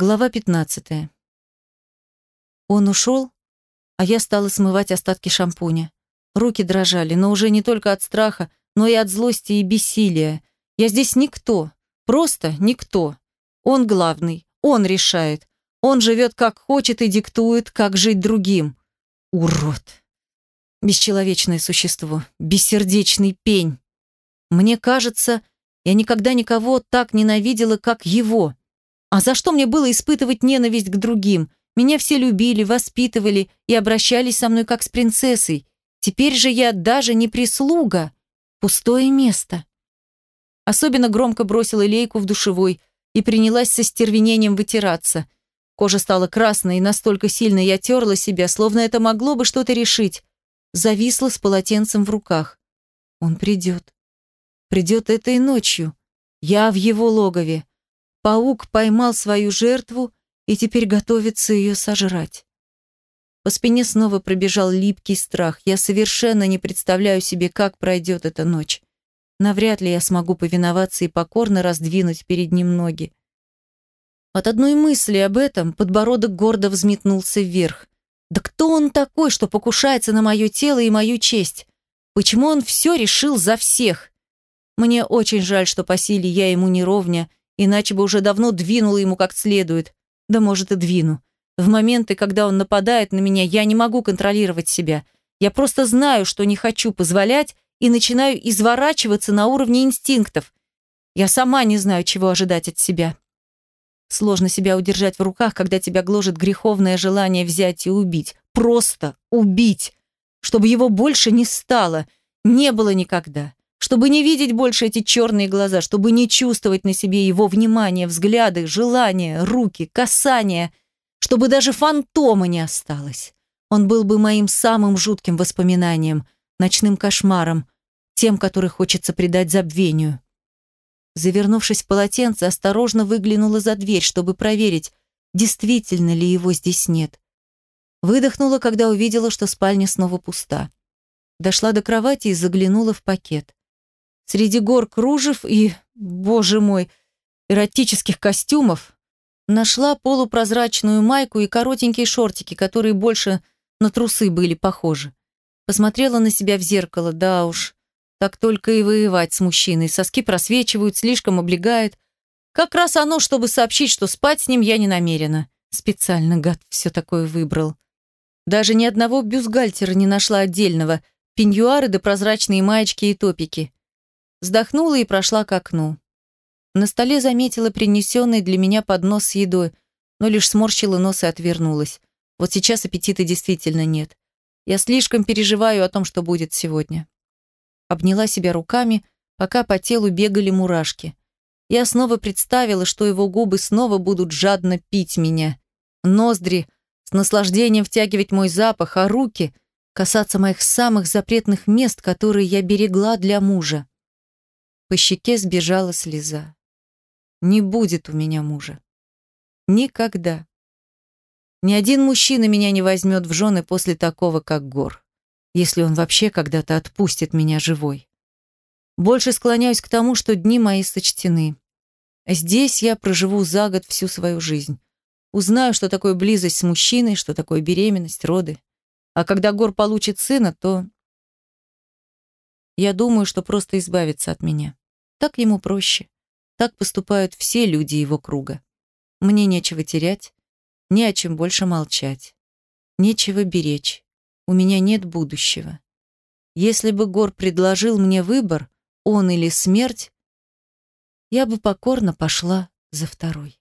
Глава 15. Он ушел, а я стала смывать остатки шампуня. Руки дрожали, но уже не только от страха, но и от злости и бессилия. Я здесь никто, просто никто. Он главный, он решает. Он живет как хочет и диктует, как жить другим. Урод. Бесчеловечное существо, бессердечный пень. Мне кажется, я никогда никого так ненавидела, как его. А за что мне было испытывать ненависть к другим? Меня все любили, воспитывали и обращались со мной как с принцессой. Теперь же я даже не прислуга. Пустое место. Особенно громко бросила лейку в душевой и принялась со стервенением вытираться. Кожа стала красной, и настолько сильно я терла себя, словно это могло бы что-то решить. Зависла с полотенцем в руках. Он придет. Придет этой ночью. Я в его логове. Паук поймал свою жертву и теперь готовится ее сожрать. По спине снова пробежал липкий страх. Я совершенно не представляю себе, как пройдет эта ночь. Навряд ли я смогу повиноваться и покорно раздвинуть перед ним ноги. От одной мысли об этом подбородок гордо взметнулся вверх. Да кто он такой, что покушается на мое тело и мою честь? Почему он все решил за всех? Мне очень жаль, что по силе я ему не ровня, иначе бы уже давно двинула ему как следует. Да может и двину. В моменты, когда он нападает на меня, я не могу контролировать себя. Я просто знаю, что не хочу позволять, и начинаю изворачиваться на уровне инстинктов. Я сама не знаю, чего ожидать от себя. Сложно себя удержать в руках, когда тебя гложет греховное желание взять и убить. Просто убить. Чтобы его больше не стало. Не было никогда чтобы не видеть больше эти черные глаза, чтобы не чувствовать на себе его внимание, взгляды, желания, руки, касания, чтобы даже фантома не осталось. Он был бы моим самым жутким воспоминанием, ночным кошмаром, тем, который хочется предать забвению. Завернувшись в полотенце, осторожно выглянула за дверь, чтобы проверить, действительно ли его здесь нет. Выдохнула, когда увидела, что спальня снова пуста. Дошла до кровати и заглянула в пакет. Среди гор кружев и, боже мой, эротических костюмов нашла полупрозрачную майку и коротенькие шортики, которые больше на трусы были похожи. Посмотрела на себя в зеркало, да уж, так только и воевать с мужчиной. Соски просвечивают, слишком облегает. Как раз оно, чтобы сообщить, что спать с ним я не намерена. Специально, гад, все такое выбрал. Даже ни одного бюстгальтера не нашла отдельного. Пеньюары да прозрачные маечки и топики. Вздохнула и прошла к окну. На столе заметила принесенный для меня поднос с едой, но лишь сморщила нос и отвернулась. Вот сейчас аппетита действительно нет. Я слишком переживаю о том, что будет сегодня. Обняла себя руками, пока по телу бегали мурашки. Я снова представила, что его губы снова будут жадно пить меня. Ноздри с наслаждением втягивать мой запах, а руки касаться моих самых запретных мест, которые я берегла для мужа. По щеке сбежала слеза. Не будет у меня мужа. Никогда. Ни один мужчина меня не возьмет в жены после такого, как Гор, если он вообще когда-то отпустит меня живой. Больше склоняюсь к тому, что дни мои сочтены. Здесь я проживу за год всю свою жизнь. Узнаю, что такое близость с мужчиной, что такое беременность, роды. А когда Гор получит сына, то... Я думаю, что просто избавится от меня. Так ему проще. Так поступают все люди его круга. Мне нечего терять, не о чем больше молчать. Нечего беречь. У меня нет будущего. Если бы Гор предложил мне выбор, он или смерть, я бы покорно пошла за второй.